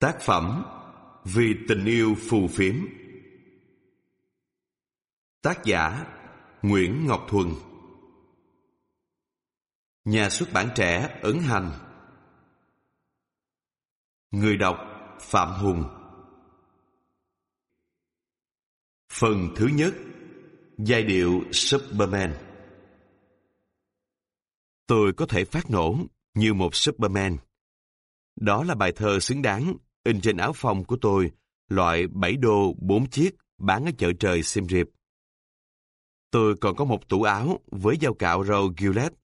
Tác phẩm Vì tình yêu phù phiếm. Tác giả Nguyễn Ngọc Thuần. Nhà xuất bản trẻ Ấn Hành. Người đọc Phạm Hùng. Phần thứ nhất, Giai điệu Superman. Tôi có thể phát nổ như một Superman. Đó là bài thơ xứng đáng in trên áo phông của tôi, loại 7 đô 4 chiếc bán ở chợ trời Siem Reap. Tôi còn có một tủ áo với dao cạo râu Gillette,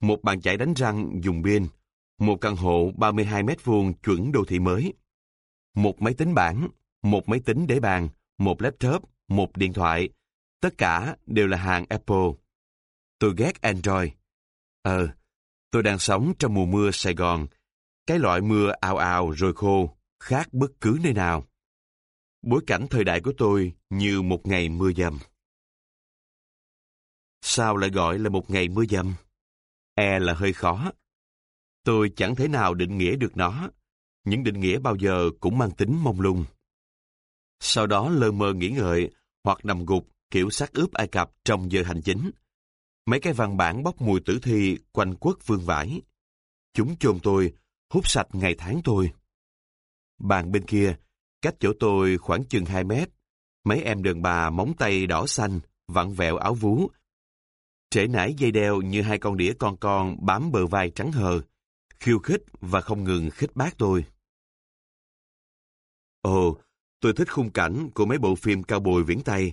một bàn chải đánh răng dùng pin, một căn hộ 32 mét vuông chuẩn đô thị mới, một máy tính bảng, một máy tính để bàn, một laptop, một điện thoại. Tất cả đều là hàng Apple. Tôi ghét Android. Ờ, tôi đang sống trong mùa mưa Sài Gòn. Cái loại mưa ào ào rồi khô, khác bất cứ nơi nào. Bối cảnh thời đại của tôi như một ngày mưa dầm. Sao lại gọi là một ngày mưa dầm? E là hơi khó. Tôi chẳng thể nào định nghĩa được nó. Những định nghĩa bao giờ cũng mang tính mông lung. Sau đó lơ mơ nghĩ ngợi hoặc nằm gục kiểu xác ướp Ai Cập trong giờ hành chính. Mấy cái văn bản bốc mùi tử thi quanh quất vương vãi. Chúng chôn tôi, hút sạch ngày tháng tôi. Bàn bên kia, cách chỗ tôi khoảng chừng 2 mét, mấy em đàn bà móng tay đỏ xanh, vặn vẹo áo vú. Trễ nải dây đeo như hai con đĩa con con bám bờ vai trắng hờ, khiêu khích và không ngừng khích bác tôi. Ồ, tôi thích khung cảnh của mấy bộ phim cao bồi viễn Tây.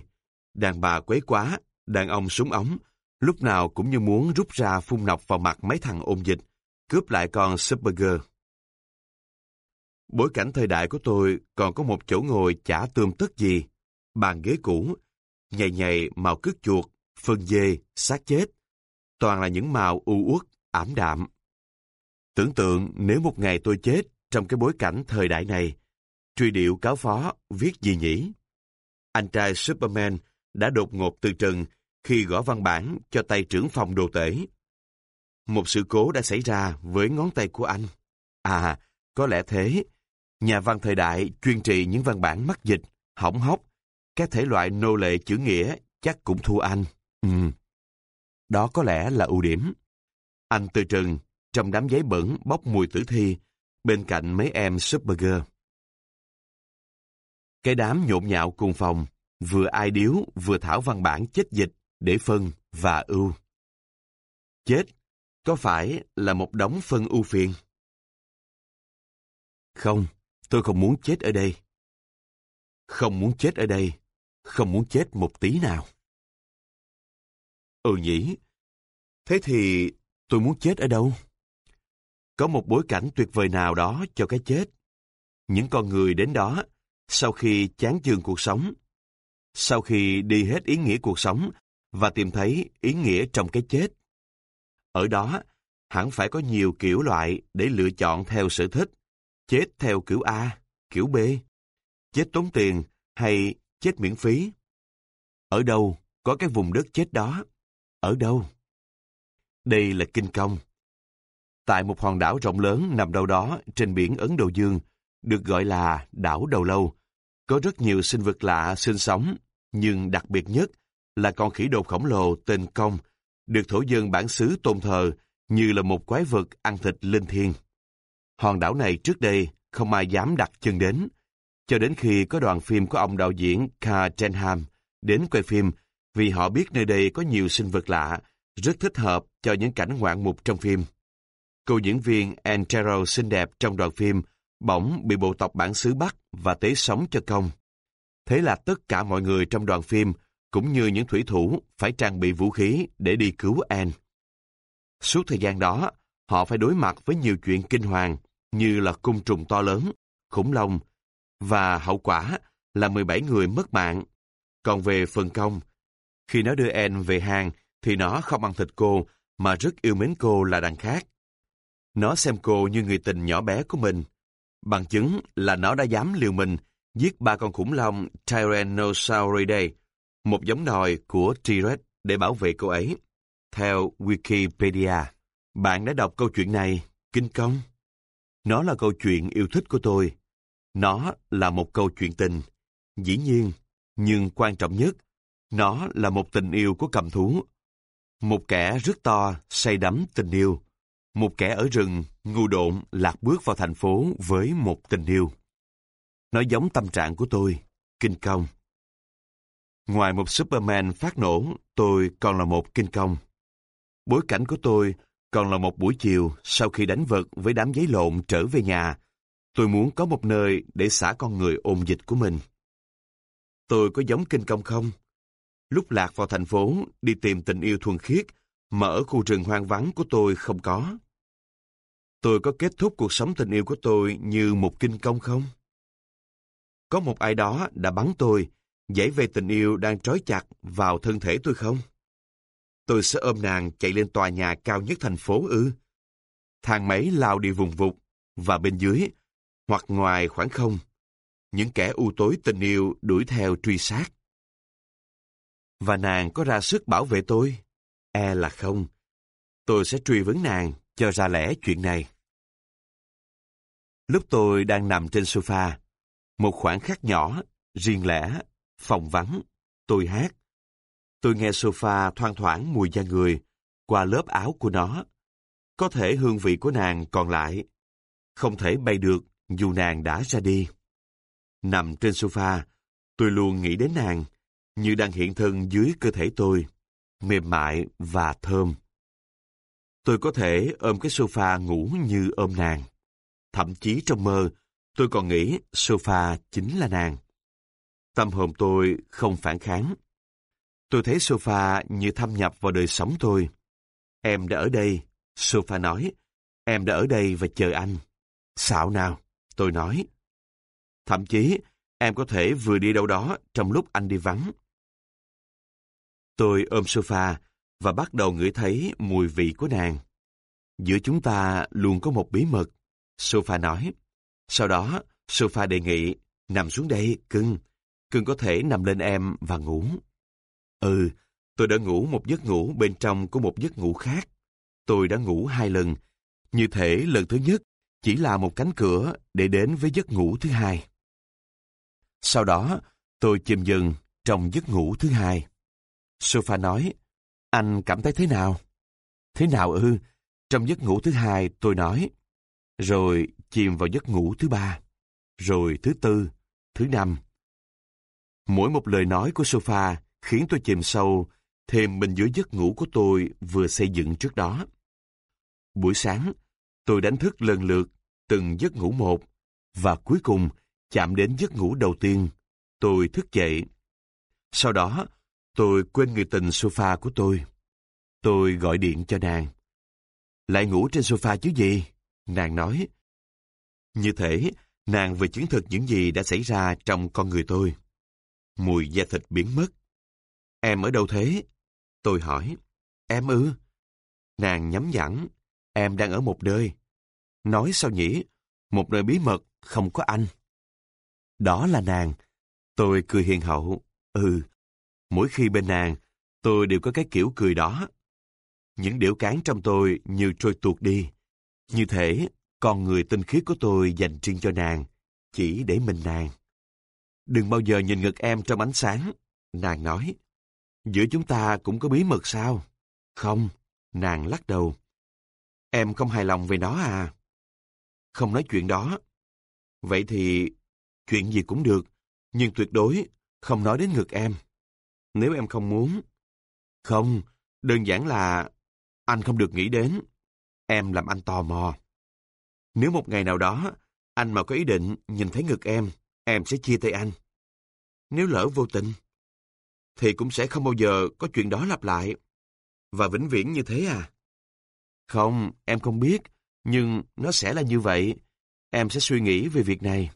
Đàn bà quấy quá, đàn ông súng ống, lúc nào cũng như muốn rút ra phun nọc vào mặt mấy thằng ôn dịch, cướp lại con Supergirl. Bối cảnh thời đại của tôi còn có một chỗ ngồi chả tươm tất gì, bàn ghế cũ, nhầy nhầy màu cứt chuột, phân dê, xác chết. Toàn là những màu u uất, ảm đạm. Tưởng tượng nếu một ngày tôi chết trong cái bối cảnh thời đại này, truy điệu cáo phó viết gì nhỉ? Anh trai Superman đã đột ngột từ trần khi gõ văn bản cho tay trưởng phòng đồ tể. Một sự cố đã xảy ra với ngón tay của anh. À, có lẽ thế. Nhà văn thời đại chuyên trị những văn bản mắc dịch, hỏng hóc. Các thể loại nô lệ chữ nghĩa chắc cũng thua anh. Ừ. Đó có lẽ là ưu điểm. Anh từ trừng, trong đám giấy bẩn bốc mùi tử thi, bên cạnh mấy em Supergirl. Cái đám nhộn nhạo cùng phòng, vừa ai điếu vừa thảo văn bản chết dịch để phân và ưu. Chết có phải là một đống phân ưu phiền? Không, tôi không muốn chết ở đây. Không muốn chết ở đây, không muốn chết một tí nào. Ừ nhỉ, thế thì tôi muốn chết ở đâu? Có một bối cảnh tuyệt vời nào đó cho cái chết. Những con người đến đó, sau khi chán chường cuộc sống, sau khi đi hết ý nghĩa cuộc sống và tìm thấy ý nghĩa trong cái chết. Ở đó, hẳn phải có nhiều kiểu loại để lựa chọn theo sở thích. Chết theo kiểu A, kiểu B. Chết tốn tiền hay chết miễn phí. Ở đâu có cái vùng đất chết đó? Ở đâu? Đây là Kinh Công. Tại một hòn đảo rộng lớn nằm đâu đó trên biển Ấn Độ Dương, được gọi là đảo Đầu Lâu. Có rất nhiều sinh vật lạ sinh sống, nhưng đặc biệt nhất là con khỉ đột khổng lồ tên Công, được thổ dân bản xứ tôn thờ như là một quái vật ăn thịt linh thiêng. Hòn đảo này trước đây không ai dám đặt chân đến, cho đến khi có đoàn phim của ông đạo diễn Carl Denham đến quay phim vì họ biết nơi đây có nhiều sinh vật lạ, rất thích hợp cho những cảnh ngoạn mục trong phim. Cô diễn viên Anne Terrell xinh đẹp trong đoàn phim bỗng bị bộ tộc bản xứ bắt và tế sống cho công. Thế là tất cả mọi người trong đoàn phim cũng như những thủy thủ phải trang bị vũ khí để đi cứu Anne. Suốt thời gian đó, họ phải đối mặt với nhiều chuyện kinh hoàng như là cung trùng to lớn, khủng long, và hậu quả là 17 người mất mạng. Còn về phần công, khi nó đưa En về hang thì nó không ăn thịt cô mà rất yêu mến cô là đằng khác. Nó xem cô như người tình nhỏ bé của mình. Bằng chứng là nó đã dám liều mình giết ba con khủng long Tyrannosauridae một giống nòi của T-Rex để bảo vệ cô ấy. Theo Wikipedia, bạn đã đọc câu chuyện này, kinh công. Nó là câu chuyện yêu thích của tôi. Nó là một câu chuyện tình, dĩ nhiên, nhưng quan trọng nhất, nó là một tình yêu của cầm thú. Một kẻ rất to, say đắm tình yêu. Một kẻ ở rừng, ngu độn, lạc bước vào thành phố với một tình yêu. Nó giống tâm trạng của tôi, kinh công. Ngoài một Superman phát nổ, tôi còn là một kinh công. Bối cảnh của tôi còn là một buổi chiều sau khi đánh vật với đám giấy lộn trở về nhà. Tôi muốn có một nơi để xả con người ôn dịch của mình. Tôi có giống kinh công không? Lúc lạc vào thành phố, đi tìm tình yêu thuần khiết, mà ở khu rừng hoang vắng của tôi không có. Tôi có kết thúc cuộc sống tình yêu của tôi như một kinh công không? Có một ai đó đã bắn tôi, giải về tình yêu đang trói chặt vào thân thể tôi không? Tôi sẽ ôm nàng chạy lên tòa nhà cao nhất thành phố ư? Thang máy lao đi vùng vụt, và bên dưới, hoặc ngoài khoảng không, những kẻ u tối tình yêu đuổi theo truy sát. Và nàng có ra sức bảo vệ tôi? E là không. Tôi sẽ truy vấn nàng cho ra lẽ chuyện này. Lúc tôi đang nằm trên sofa, một khoảng khắc nhỏ, riêng lẻ, phòng vắng, tôi hát. Tôi nghe sofa thoang thoảng mùi da người qua lớp áo của nó. Có thể hương vị của nàng còn lại. Không thể bay được dù nàng đã ra đi. Nằm trên sofa, tôi luôn nghĩ đến nàng, như đang hiện thân dưới cơ thể tôi, mềm mại và thơm. Tôi có thể ôm cái sofa ngủ như ôm nàng. Thậm chí trong mơ, tôi còn nghĩ sofa chính là nàng. Tâm hồn tôi không phản kháng. Tôi thấy sofa như thâm nhập vào đời sống tôi. Em đã ở đây, sofa nói. Em đã ở đây và chờ anh. Xạo nào, tôi nói. Thậm chí, em có thể vừa đi đâu đó trong lúc anh đi vắng. Tôi ôm sofa và bắt đầu ngửi thấy mùi vị của nàng. Giữa chúng ta luôn có một bí mật, sofa nói. Sau đó, sofa đề nghị, nằm xuống đây, cưng. Cưng có thể nằm lên em và ngủ. Ừ, tôi đã ngủ một giấc ngủ bên trong của một giấc ngủ khác. Tôi đã ngủ hai lần. Như thể lần thứ nhất chỉ là một cánh cửa để đến với giấc ngủ thứ hai. Sau đó, tôi chìm dần trong giấc ngủ thứ hai. Sofa nói, anh cảm thấy thế nào? Thế nào ư? Trong giấc ngủ thứ hai tôi nói, rồi chìm vào giấc ngủ thứ ba, rồi thứ tư, thứ năm. Mỗi một lời nói của sofa khiến tôi chìm sâu thêm bên dưới giấc ngủ của tôi vừa xây dựng trước đó. Buổi sáng, tôi đánh thức lần lượt từng giấc ngủ một và cuối cùng chạm đến giấc ngủ đầu tiên. Tôi thức dậy. Sau đó, tôi quên người tình sofa của tôi. Tôi gọi điện cho nàng. Lại ngủ trên sofa chứ gì? Nàng nói. Như thế, nàng vừa chứng thực những gì đã xảy ra trong con người tôi. Mùi da thịt biến mất. Em ở đâu thế? Tôi hỏi. Em ư? Nàng nhắm nhẵn. Em đang ở một nơi. Nói sao nhỉ? Một nơi bí mật, không có anh. Đó là nàng. Tôi cười hiền hậu. Ừ. Mỗi khi bên nàng, tôi đều có cái kiểu cười đó. Những điểu cán trong tôi như trôi tuột đi. Như thể con người tinh khiết của tôi dành riêng cho nàng, chỉ để mình nàng. Đừng bao giờ nhìn ngực em trong ánh sáng, nàng nói. Giữa chúng ta cũng có bí mật sao? Không, nàng lắc đầu. Em không hài lòng về nó à? Không nói chuyện đó. Vậy thì chuyện gì cũng được, nhưng tuyệt đối không nói đến ngực em. Nếu em không muốn. Không, đơn giản là anh không được nghĩ đến. Em làm anh tò mò. Nếu một ngày nào đó anh mà có ý định nhìn thấy ngực em, em sẽ chia tay anh. Nếu lỡ vô tình, thì cũng sẽ không bao giờ có chuyện đó lặp lại. Và vĩnh viễn như thế à? Không, em không biết, nhưng nó sẽ là như vậy. Em sẽ suy nghĩ về việc này.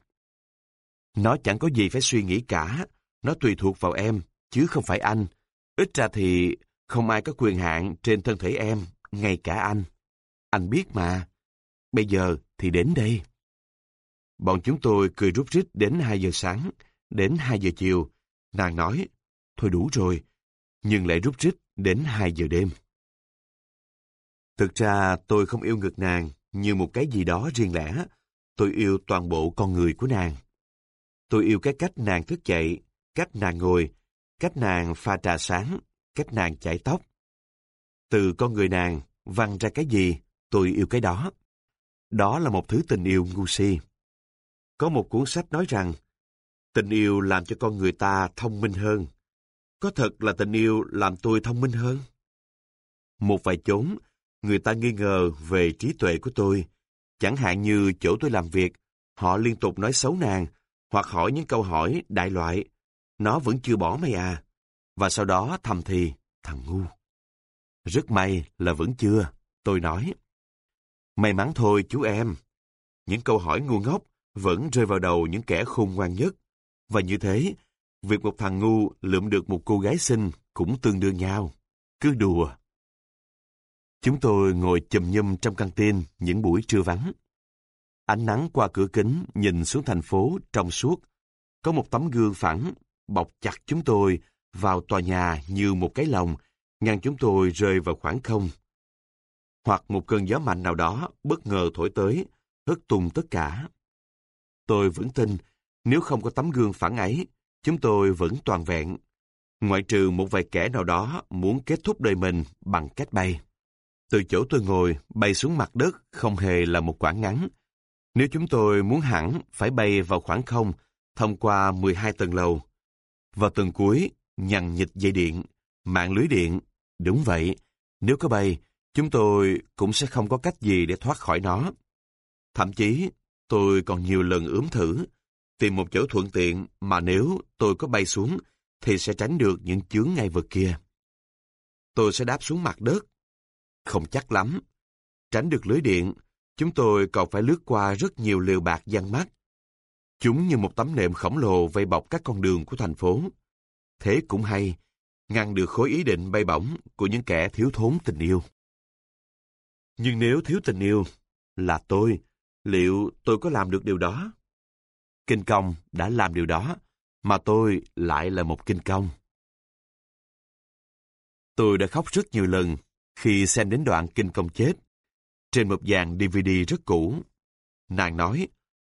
Nó chẳng có gì phải suy nghĩ cả. Nó tùy thuộc vào em, chứ không phải anh. Ít ra thì không ai có quyền hạn trên thân thể em, ngay cả anh. Anh biết mà. Bây giờ thì đến đây. Bọn chúng tôi cười rút rít đến 2 giờ sáng, đến 2 giờ chiều. Nàng nói, thôi đủ rồi, nhưng lại rút rít đến 2 giờ đêm. Thực ra tôi không yêu ngực nàng như một cái gì đó riêng lẻ. Tôi yêu toàn bộ con người của nàng. Tôi yêu cái cách nàng thức dậy, cách nàng ngồi, cách nàng pha trà sáng, cách nàng chải tóc. Từ con người nàng, văng ra cái gì, tôi yêu cái đó. Đó là một thứ tình yêu ngu si. Có một cuốn sách nói rằng, tình yêu làm cho con người ta thông minh hơn. Có thật là tình yêu làm tôi thông minh hơn? Một vài chốn, người ta nghi ngờ về trí tuệ của tôi. Chẳng hạn như chỗ tôi làm việc, họ liên tục nói xấu nàng, hoặc hỏi những câu hỏi đại loại. Nó vẫn chưa bỏ mày à? Và sau đó thầm thì, thằng ngu. Rất may là vẫn chưa, tôi nói. May mắn thôi chú em. Những câu hỏi ngu ngốc vẫn rơi vào đầu những kẻ khôn ngoan nhất. Và như thế, việc một thằng ngu lượm được một cô gái xinh cũng tương đương nhau. Cứ đùa. Chúng tôi ngồi chùm nhum trong căng tin những buổi trưa vắng. Ánh nắng qua cửa kính nhìn xuống thành phố trong suốt. Có một tấm gương phẳng bọc chặt chúng tôi vào tòa nhà như một cái lồng, ngăn chúng tôi rơi vào khoảng không. Hoặc một cơn gió mạnh nào đó bất ngờ thổi tới, hất tung tất cả. Tôi vẫn tin, nếu không có tấm gương phản ấy, chúng tôi vẫn toàn vẹn. Ngoại trừ một vài kẻ nào đó muốn kết thúc đời mình bằng cách bay. Từ chỗ tôi ngồi, bay xuống mặt đất không hề là một quãng ngắn. Nếu chúng tôi muốn hẳn phải bay vào khoảng không, thông qua 12 tầng lầu. Vào tầng cuối, nhằn nhịch dây điện, mạng lưới điện. Đúng vậy, nếu có bay, chúng tôi cũng sẽ không có cách gì để thoát khỏi nó. Thậm chí, tôi còn nhiều lần ướm thử, tìm một chỗ thuận tiện mà nếu tôi có bay xuống, thì sẽ tránh được những chướng ngay vực kia. Tôi sẽ đáp xuống mặt đất. Không chắc lắm. Tránh được lưới điện, chúng tôi còn phải lướt qua rất nhiều liều bạc gian mắt. Chúng như một tấm nệm khổng lồ vây bọc các con đường của thành phố. Thế cũng hay, ngăn được khối ý định bay bổng của những kẻ thiếu thốn tình yêu. Nhưng nếu thiếu tình yêu, là tôi, liệu tôi có làm được điều đó? Kinh công đã làm điều đó, mà tôi lại là một kinh công. Tôi đã khóc rất nhiều lần khi xem đến đoạn kinh công chết. Trên một dàn DVD rất cũ, nàng nói,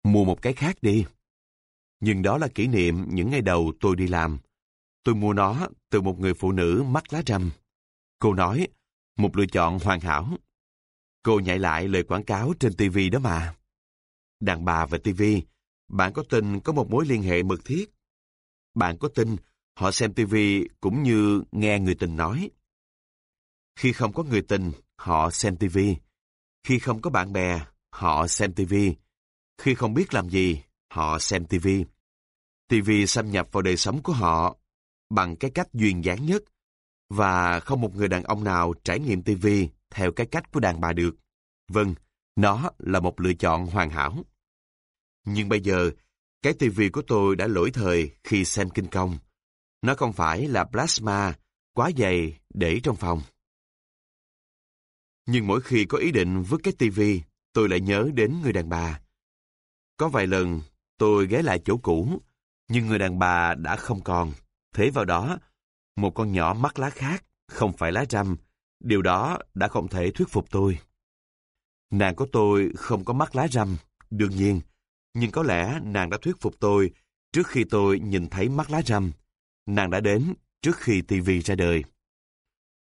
mua một cái khác đi. Nhưng đó là kỷ niệm những ngày đầu tôi đi làm. Tôi mua nó từ một người phụ nữ mắt lá râm. Cô nói, một lựa chọn hoàn hảo. Cô nhảy lại lời quảng cáo trên TV đó mà. Đàn bà và TV, bạn có tin có một mối liên hệ mật thiết? Bạn có tin họ xem TV cũng như nghe người tình nói? Khi không có người tình, họ xem TV. Khi không có bạn bè, họ xem TV. Khi không biết làm gì, họ xem TV. TV xâm nhập vào đời sống của họ bằng cái cách duyên dáng nhất và không một người đàn ông nào trải nghiệm TV theo cái cách của đàn bà được. Vâng, nó là một lựa chọn hoàn hảo. Nhưng bây giờ, cái TV của tôi đã lỗi thời khi xem kinh công. Nó không phải là plasma quá dày để trong phòng. Nhưng mỗi khi có ý định vứt cái tivi, tôi lại nhớ đến người đàn bà. Có vài lần, tôi ghé lại chỗ cũ, nhưng người đàn bà đã không còn. Thế vào đó, một con nhỏ mắt lá khác, không phải lá răm, điều đó đã không thể thuyết phục tôi. Nàng của tôi không có mắt lá răm, đương nhiên, nhưng có lẽ nàng đã thuyết phục tôi trước khi tôi nhìn thấy mắt lá răm. Nàng đã đến trước khi tivi ra đời.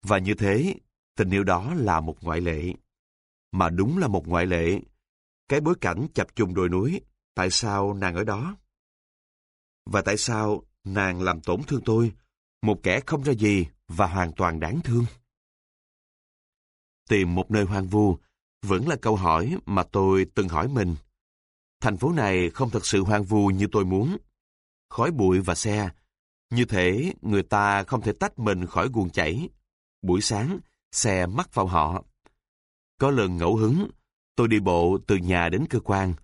Và như thế, Tình yêu đó là một ngoại lệ. Mà đúng là một ngoại lệ. Cái bối cảnh chập trùng đồi núi, tại sao nàng ở đó? Và tại sao nàng làm tổn thương tôi, một kẻ không ra gì và hoàn toàn đáng thương? Tìm một nơi hoang vu vẫn là câu hỏi mà tôi từng hỏi mình. Thành phố này không thật sự hoang vu như tôi muốn. Khói bụi và xe, như thế người ta không thể tách mình khỏi guồng chảy. Buổi sáng, xe mắc vào họ. Có lần ngẫu hứng, tôi đi bộ từ nhà đến cơ quan.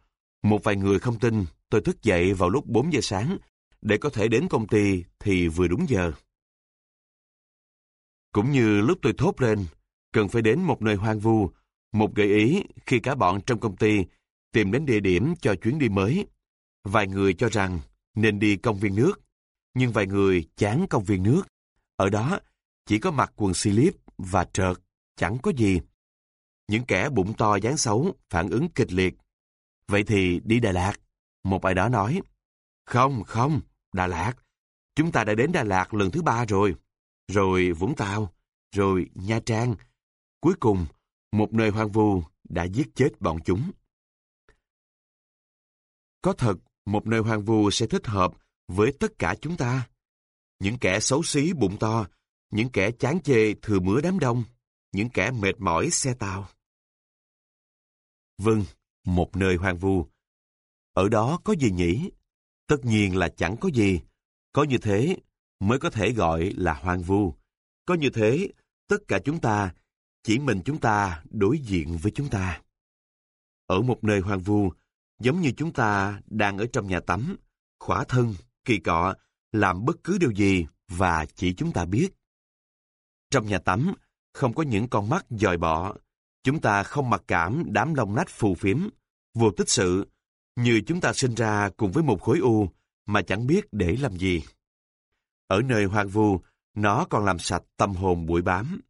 Một vài người không tin, tôi thức dậy vào lúc 4 giờ sáng để có thể đến công ty thì vừa đúng giờ. Cũng như lúc tôi thốt lên, cần phải đến một nơi hoang vu, một gợi ý khi cả bọn trong công ty tìm đến địa điểm cho chuyến đi mới. Vài người cho rằng nên đi công viên nước, nhưng vài người chán công viên nước. Ở đó chỉ có mặc quần slip và trợt, chẳng có gì. Những kẻ bụng to dáng xấu phản ứng kịch liệt. Vậy thì đi Đà Lạt, một ai đó nói. Không, không, Đà Lạt. Chúng ta đã đến Đà Lạt lần thứ ba rồi. Rồi Vũng Tàu, rồi Nha Trang. Cuối cùng, một nơi hoang vu đã giết chết bọn chúng. Có thật, một nơi hoang vu sẽ thích hợp với tất cả chúng ta. Những kẻ xấu xí bụng to, những kẻ chán chê thừa mứa đám đông, những kẻ mệt mỏi xe tàu. Vâng, một nơi hoang vu. Ở đó có gì nhỉ? Tất nhiên là chẳng có gì. Có như thế mới có thể gọi là hoang vu. Có như thế, tất cả chúng ta, chỉ mình chúng ta đối diện với chúng ta. Ở một nơi hoang vu, giống như chúng ta đang ở trong nhà tắm, khỏa thân, kỳ cọ, làm bất cứ điều gì và chỉ chúng ta biết. Trong nhà tắm, không có những con mắt dòi bọ, chúng ta không mặc cảm đám lông nách phù phiếm, vô tích sự, như chúng ta sinh ra cùng với một khối u mà chẳng biết để làm gì. Ở nơi hoang vu, nó còn làm sạch tâm hồn bụi bám.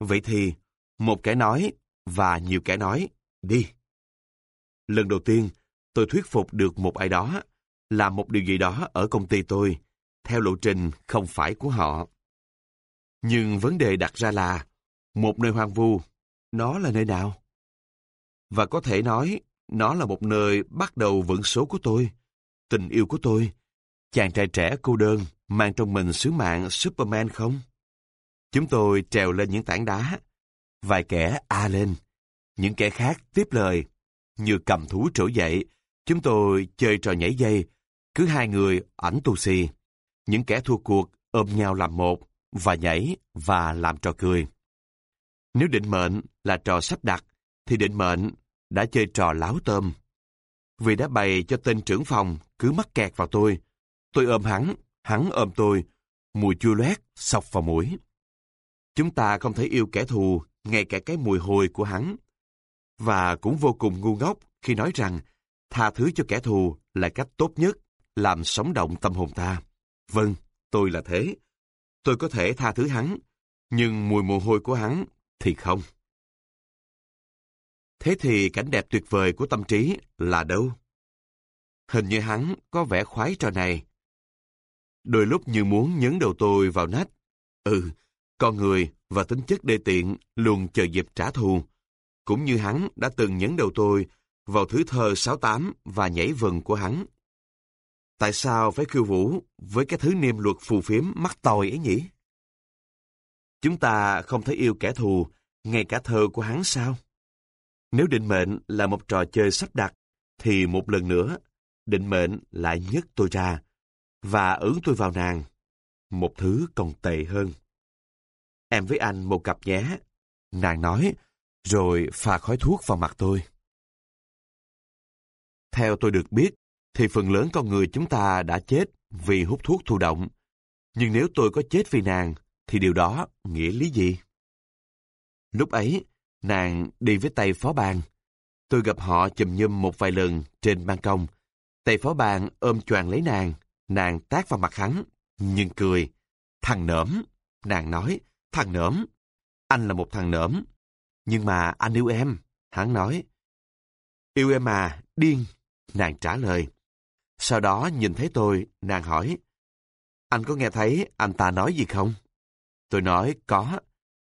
Vậy thì, một kẻ nói và nhiều kẻ nói, đi. Lần đầu tiên, tôi thuyết phục được một ai đó làm một điều gì đó ở công ty tôi, theo lộ trình không phải của họ. Nhưng vấn đề đặt ra là, một nơi hoang vu, nó là nơi nào? Và có thể nói, nó là một nơi bắt đầu vững số của tôi, tình yêu của tôi, chàng trai trẻ cô đơn mang trong mình sứ mạng Superman không? Chúng tôi trèo lên những tảng đá, vài kẻ a lên, những kẻ khác tiếp lời, như cầm thú trỗi dậy, chúng tôi chơi trò nhảy dây, cứ hai người ảnh tù xì. Những kẻ thua cuộc ôm nhau làm một, và nhảy và làm trò cười. Nếu định mệnh là trò sắp đặt, thì định mệnh đã chơi trò láo tôm. Vì đã bày cho tên trưởng phòng cứ mắc kẹt vào tôi. Tôi ôm hắn, hắn ôm tôi, mùi chua loét sọc vào mũi. Chúng ta không thể yêu kẻ thù, ngay cả cái mùi hôi của hắn. Và cũng vô cùng ngu ngốc khi nói rằng tha thứ cho kẻ thù là cách tốt nhất làm sống động tâm hồn ta. Vâng, tôi là thế. Tôi có thể tha thứ hắn, nhưng mùi mồ hôi của hắn thì không. Thế thì cảnh đẹp tuyệt vời của tâm trí là đâu? Hình như hắn có vẻ khoái trò này. Đôi lúc như muốn nhấn đầu tôi vào nách. Ừ, con người và tính chất đê tiện luôn chờ dịp trả thù. Cũng như hắn đã từng nhấn đầu tôi vào thứ thơ 68 và nhảy vần của hắn. Tại sao phải khiêu vũ với cái thứ niêm luật phù phiếm mắc tòi ấy nhỉ? Chúng ta không thể yêu kẻ thù, ngay cả thơ của hắn sao? Nếu định mệnh là một trò chơi sắp đặt, thì một lần nữa, định mệnh lại nhấc tôi ra, và ứng tôi vào nàng. Một thứ còn tệ hơn. Em với anh một cặp nhé. Nàng nói, rồi pha khói thuốc vào mặt tôi. Theo tôi được biết, thì phần lớn con người chúng ta đã chết vì hút thuốc thụ động. Nhưng nếu tôi có chết vì nàng, thì điều đó nghĩa lý gì? Lúc ấy, nàng đi với tay phó bàn. Tôi gặp họ chùm nhum một vài lần trên ban công. Tay phó bàn ôm choàng lấy nàng, nàng tác vào mặt hắn, nhưng cười. Thằng nỡm, nàng nói, thằng nỡm. Anh là một thằng nỡm, nhưng mà anh yêu em, hắn nói. Yêu em à, điên, nàng trả lời. Sau đó nhìn thấy tôi, nàng hỏi, anh có nghe thấy anh ta nói gì không? Tôi nói, có.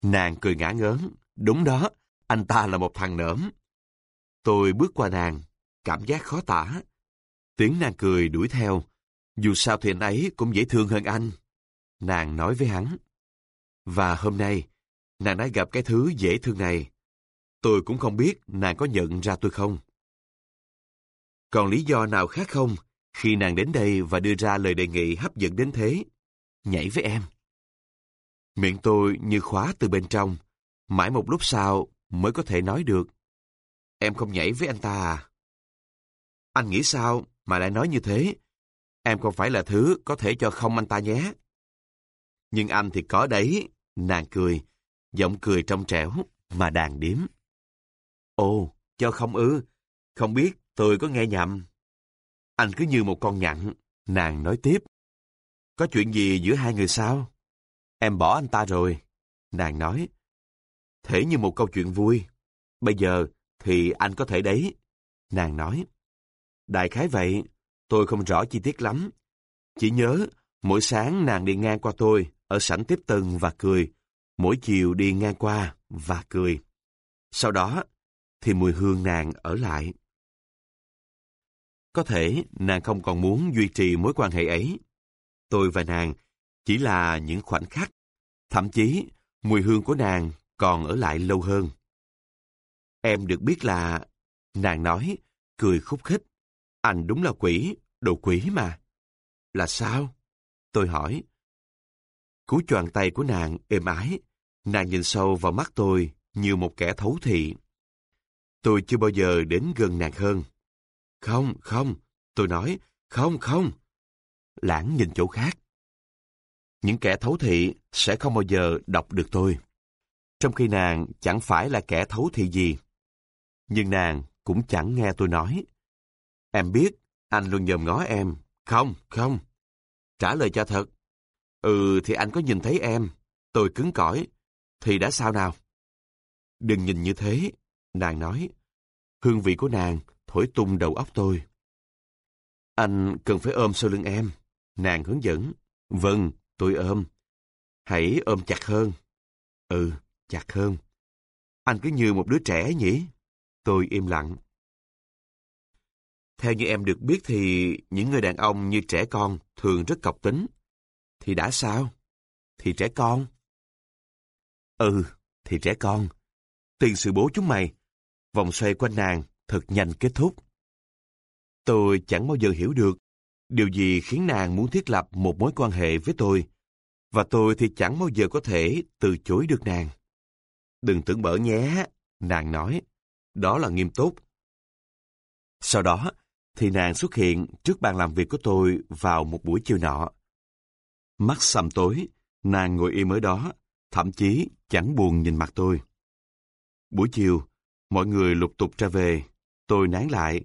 Nàng cười ngã ngớn, đúng đó, anh ta là một thằng nỡm. Tôi bước qua nàng, cảm giác khó tả. Tiếng nàng cười đuổi theo, dù sao thì anh ấy cũng dễ thương hơn anh. Nàng nói với hắn. Và hôm nay, nàng đã gặp cái thứ dễ thương này. Tôi cũng không biết nàng có nhận ra tôi không. Còn lý do nào khác không khi nàng đến đây và đưa ra lời đề nghị hấp dẫn đến thế? Nhảy với em. Miệng tôi như khóa từ bên trong. Mãi một lúc sau mới có thể nói được. Em không nhảy với anh ta à? Anh nghĩ sao mà lại nói như thế? Em không phải là thứ có thể cho không anh ta nhé. Nhưng anh thì có đấy, nàng cười, giọng cười trong trẻo mà đàn điếm. Ồ, cho không ư, không biết tôi có nghe nhầm. Anh cứ như một con nhặn, nàng nói tiếp. Có chuyện gì giữa hai người sao? Em bỏ anh ta rồi, nàng nói. Thể như một câu chuyện vui. Bây giờ thì anh có thể đấy, nàng nói. Đại khái vậy, Tôi không rõ chi tiết lắm. Chỉ nhớ, mỗi sáng nàng đi ngang qua tôi ở sảnh tiếp tân và cười. Mỗi chiều đi ngang qua và cười. Sau đó thì mùi hương nàng ở lại. Có thể nàng không còn muốn duy trì mối quan hệ ấy. Tôi và nàng chỉ là những khoảnh khắc. Thậm chí, mùi hương của nàng còn ở lại lâu hơn. Em được biết là... Nàng nói, cười khúc khích. Anh đúng là quỷ, đồ quỷ mà. Là sao? Tôi hỏi. Cú choàng tay của nàng êm ái. Nàng nhìn sâu vào mắt tôi như một kẻ thấu thị. Tôi chưa bao giờ đến gần nàng hơn. Không, không, tôi nói, không, không. Lãng nhìn chỗ khác. Những kẻ thấu thị sẽ không bao giờ đọc được tôi. Trong khi nàng chẳng phải là kẻ thấu thị gì. Nhưng nàng cũng chẳng nghe tôi nói. Em biết, anh luôn nhòm ngó em. Không, không. Trả lời cho thật. Ừ, thì anh có nhìn thấy em. Tôi cứng cỏi. Thì đã sao nào? Đừng nhìn như thế, nàng nói. Hương vị của nàng thổi tung đầu óc tôi. Anh cần phải ôm sau lưng em. Nàng hướng dẫn. Vâng, tôi ôm. Hãy ôm chặt hơn. Ừ, chặt hơn. Anh cứ như một đứa trẻ nhỉ? Tôi im lặng. Theo như em được biết thì những người đàn ông như trẻ con thường rất cọc tính. Thì đã sao? Thì trẻ con. Ừ, thì trẻ con. Tiền sự bố chúng mày. Vòng xoay quanh nàng thật nhanh kết thúc. Tôi chẳng bao giờ hiểu được điều gì khiến nàng muốn thiết lập một mối quan hệ với tôi. Và tôi thì chẳng bao giờ có thể từ chối được nàng. Đừng tưởng bở nhé, nàng nói. Đó là nghiêm túc. Sau đó, thì nàng xuất hiện trước bàn làm việc của tôi vào một buổi chiều nọ. Mắt sầm tối, nàng ngồi im ở đó, thậm chí chẳng buồn nhìn mặt tôi. Buổi chiều, mọi người lục tục ra về, tôi nán lại.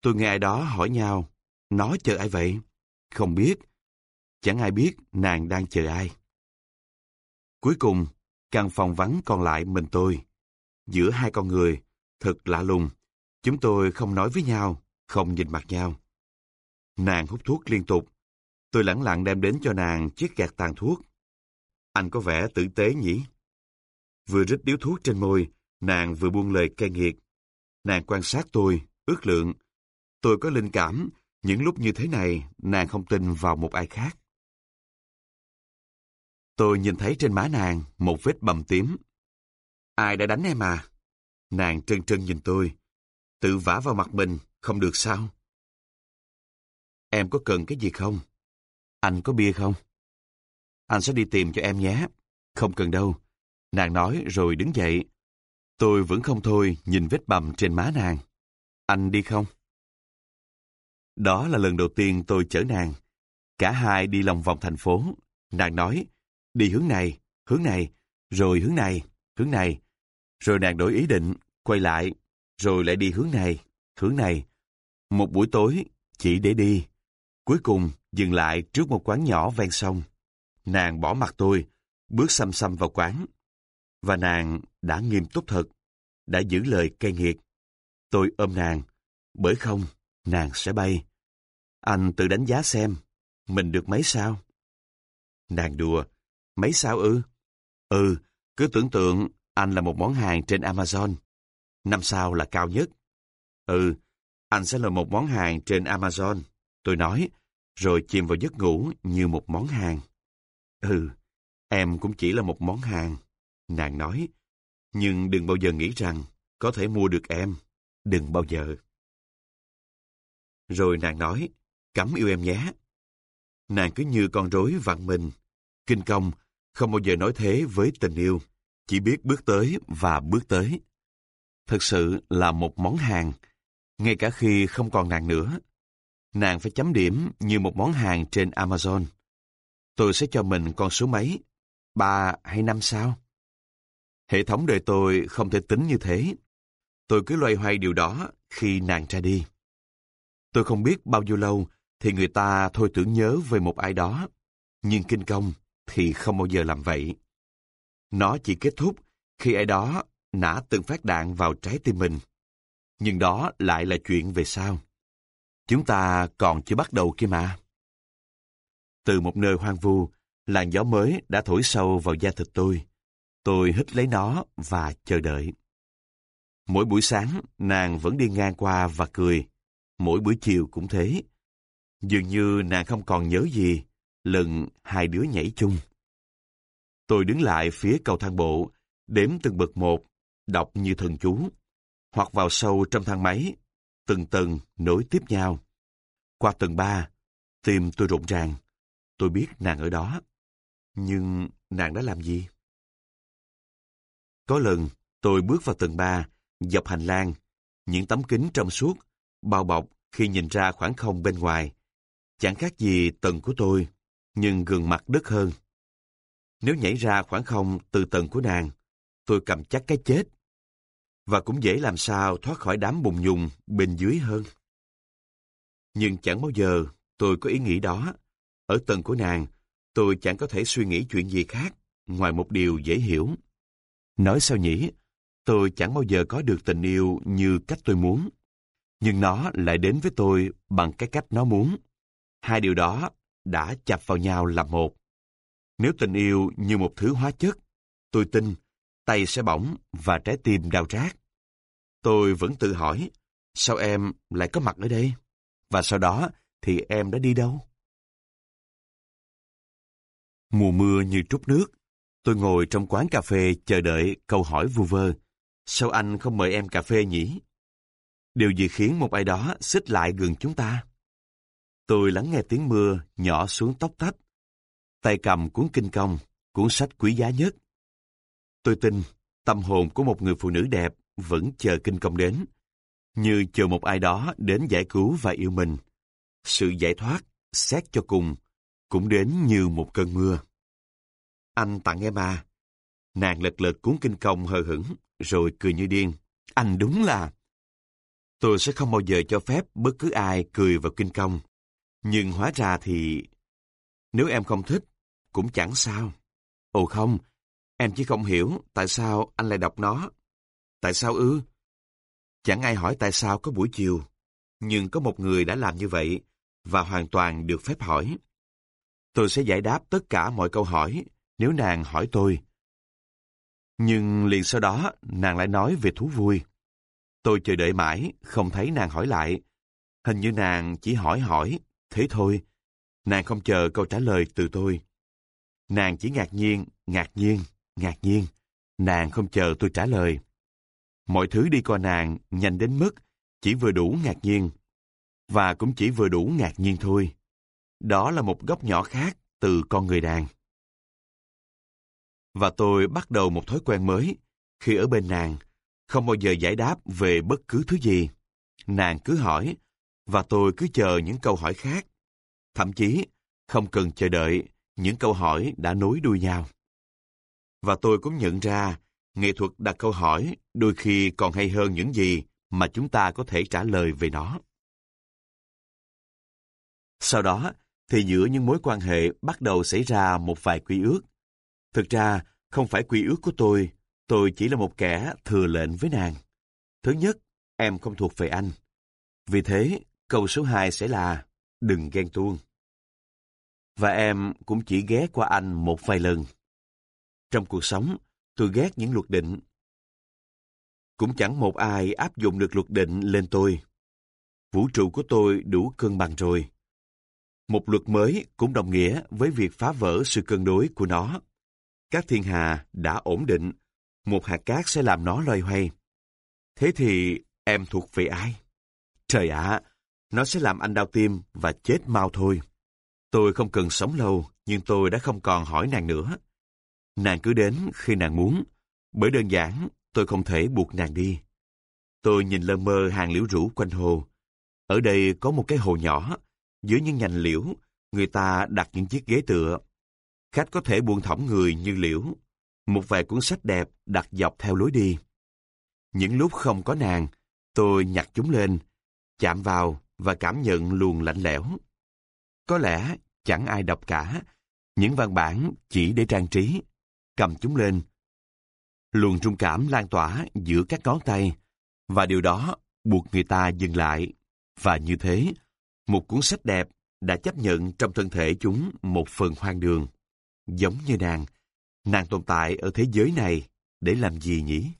Tôi nghe ai đó hỏi nhau, nói chờ ai vậy? Không biết, chẳng ai biết nàng đang chờ ai. Cuối cùng, căn phòng vắng còn lại mình tôi. Giữa hai con người, thật lạ lùng, chúng tôi không nói với nhau, không nhìn mặt nhau. Nàng hút thuốc liên tục. Tôi lẳng lặng đem đến cho nàng chiếc gạt tàn thuốc. Anh có vẻ tử tế nhỉ? Vừa rít điếu thuốc trên môi, nàng vừa buông lời cay nghiệt. Nàng quan sát tôi, ước lượng. Tôi có linh cảm, những lúc như thế này, nàng không tin vào một ai khác. Tôi nhìn thấy trên má nàng một vết bầm tím. Ai đã đánh em à? Nàng trân trân nhìn tôi. Tự vả vào mặt mình, không được sao? Em có cần cái gì không? Anh có bia không? Anh sẽ đi tìm cho em nhé. Không cần đâu. Nàng nói rồi đứng dậy. Tôi vẫn không thôi nhìn vết bầm trên má nàng. Anh đi không? Đó là lần đầu tiên tôi chở nàng. Cả hai đi lòng vòng thành phố. Nàng nói, đi hướng này, hướng này, rồi hướng này, hướng này. Rồi nàng đổi ý định, quay lại, rồi lại đi hướng này, hướng này. Một buổi tối, chỉ để đi. Cuối cùng, dừng lại trước một quán nhỏ ven sông. Nàng bỏ mặt tôi, bước xăm xăm vào quán. Và nàng đã nghiêm túc thật, đã giữ lời cay nghiệt. Tôi ôm nàng, bởi không, nàng sẽ bay. Anh tự đánh giá xem, mình được mấy sao? Nàng đùa, mấy sao ư? Ừ, cứ tưởng tượng anh là một món hàng trên Amazon. Năm sao là cao nhất. Ừ, anh sẽ là một món hàng trên Amazon. Tôi nói, rồi chìm vào giấc ngủ như một món hàng. Ừ, em cũng chỉ là một món hàng. Nàng nói, nhưng đừng bao giờ nghĩ rằng có thể mua được em. Đừng bao giờ. Rồi nàng nói, cấm yêu em nhé. Nàng cứ như con rối vặn mình. Kinh công, không bao giờ nói thế với tình yêu. Chỉ biết bước tới và bước tới. Thực sự là một món hàng, ngay cả khi không còn nàng nữa. Nàng phải chấm điểm như một món hàng trên Amazon. Tôi sẽ cho mình con số mấy? Ba hay năm sao? Hệ thống đời tôi không thể tính như thế. Tôi cứ loay hoay điều đó khi nàng ra đi. Tôi không biết bao nhiêu lâu thì người ta thôi tưởng nhớ về một ai đó. Nhưng kinh công thì không bao giờ làm vậy. Nó chỉ kết thúc khi ai đó nã từng phát đạn vào trái tim mình. Nhưng đó lại là chuyện về sau. Chúng ta còn chưa bắt đầu kia mà. Từ một nơi hoang vu, làn gió mới đã thổi sâu vào da thịt tôi. Tôi hít lấy nó và chờ đợi. Mỗi buổi sáng, nàng vẫn đi ngang qua và cười. Mỗi buổi chiều cũng thế. Dường như nàng không còn nhớ gì lần hai đứa nhảy chung. Tôi đứng lại phía cầu thang bộ, đếm từng bậc một, đọc như thần chú, hoặc vào sâu trong thang máy, từng tầng nối tiếp nhau. Qua tầng ba, tim tôi rộn ràng. Tôi biết nàng ở đó. Nhưng nàng đã làm gì? Có lần, tôi bước vào tầng ba, dọc hành lang, những tấm kính trong suốt, bao bọc khi nhìn ra khoảng không bên ngoài. Chẳng khác gì tầng của tôi, nhưng gần mặt đất hơn. Nếu nhảy ra khoảng không từ tầng của nàng, tôi cầm chắc cái chết. Và cũng dễ làm sao thoát khỏi đám bùng nhùng bên dưới hơn. Nhưng chẳng bao giờ tôi có ý nghĩ đó. Ở tầng của nàng, tôi chẳng có thể suy nghĩ chuyện gì khác, ngoài một điều dễ hiểu. Nói sao nhỉ, tôi chẳng bao giờ có được tình yêu như cách tôi muốn. Nhưng nó lại đến với tôi bằng cái cách nó muốn. Hai điều đó đã chập vào nhau làm một. Nếu tình yêu như một thứ hóa chất, tôi tin tay sẽ bỏng và trái tim đau rát. Tôi vẫn tự hỏi, sao em lại có mặt ở đây? Và sau đó thì em đã đi đâu? Mùa mưa như trút nước, tôi ngồi trong quán cà phê chờ đợi câu hỏi vu vơ. Sao anh không mời em cà phê nhỉ? Điều gì khiến một ai đó xích lại gần chúng ta? Tôi lắng nghe tiếng mưa nhỏ xuống tóc tách. Tay cầm cuốn kinh công, cuốn sách quý giá nhất. Tôi tin tâm hồn của một người phụ nữ đẹp vẫn chờ kinh công đến, như chờ một ai đó đến giải cứu và yêu mình. Sự giải thoát, xét cho cùng, cũng đến như một cơn mưa. Anh tặng em à. Nàng lật lật cuốn kinh công hờ hững, rồi cười như điên. Anh đúng là... Tôi sẽ không bao giờ cho phép bất cứ ai cười vào kinh công. Nhưng hóa ra thì... Nếu em không thích, cũng chẳng sao. Ồ không, em chỉ không hiểu tại sao anh lại đọc nó. Tại sao ư? Chẳng ai hỏi tại sao có buổi chiều. Nhưng có một người đã làm như vậy và hoàn toàn được phép hỏi. Tôi sẽ giải đáp tất cả mọi câu hỏi nếu nàng hỏi tôi. Nhưng liền sau đó, nàng lại nói về thú vui. Tôi chờ đợi mãi, không thấy nàng hỏi lại. Hình như nàng chỉ hỏi hỏi, thế thôi. Nàng không chờ câu trả lời từ tôi. Nàng chỉ ngạc nhiên, ngạc nhiên, ngạc nhiên. Nàng không chờ tôi trả lời. Mọi thứ đi qua nàng nhanh đến mức chỉ vừa đủ ngạc nhiên. Và cũng chỉ vừa đủ ngạc nhiên thôi. Đó là một góc nhỏ khác từ con người đàn. Và tôi bắt đầu một thói quen mới. Khi ở bên nàng, không bao giờ giải đáp về bất cứ thứ gì. Nàng cứ hỏi, và tôi cứ chờ những câu hỏi khác. Thậm chí, không cần chờ đợi, những câu hỏi đã nối đuôi nhau. Và tôi cũng nhận ra, nghệ thuật đặt câu hỏi đôi khi còn hay hơn những gì mà chúng ta có thể trả lời về nó. Sau đó, thì giữa những mối quan hệ bắt đầu xảy ra một vài quy ước. Thực ra, không phải quy ước của tôi, tôi chỉ là một kẻ thừa lệnh với nàng. Thứ nhất, em không thuộc về anh. Vì thế, câu số 2 sẽ là đừng ghen tuông. Và em cũng chỉ ghé qua anh một vài lần. Trong cuộc sống, tôi ghét những luật định. Cũng chẳng một ai áp dụng được luật định lên tôi. Vũ trụ của tôi đủ cân bằng rồi. Một luật mới cũng đồng nghĩa với việc phá vỡ sự cân đối của nó. Các thiên hà đã ổn định, một hạt cát sẽ làm nó loay hoay. Thế thì em thuộc về ai? Trời ạ, nó sẽ làm anh đau tim và chết mau thôi. Tôi không cần sống lâu, nhưng tôi đã không còn hỏi nàng nữa. Nàng cứ đến khi nàng muốn, bởi đơn giản tôi không thể buộc nàng đi. Tôi nhìn lơ mơ hàng liễu rủ quanh hồ. Ở đây có một cái hồ nhỏ, dưới những nhành liễu, người ta đặt những chiếc ghế tựa. Khách có thể buông thõng người như liễu. Một vài cuốn sách đẹp đặt dọc theo lối đi. Những lúc không có nàng, tôi nhặt chúng lên, chạm vào và cảm nhận luồng lạnh lẽo. Có lẽ chẳng ai đọc cả, những văn bản chỉ để trang trí, cầm chúng lên. Luồng trung cảm lan tỏa giữa các ngón tay, và điều đó buộc người ta dừng lại. Và như thế, Một cuốn sách đẹp đã chấp nhận trong thân thể chúng một phần hoang đường. Giống như nàng, nàng tồn tại ở thế giới này để làm gì nhỉ?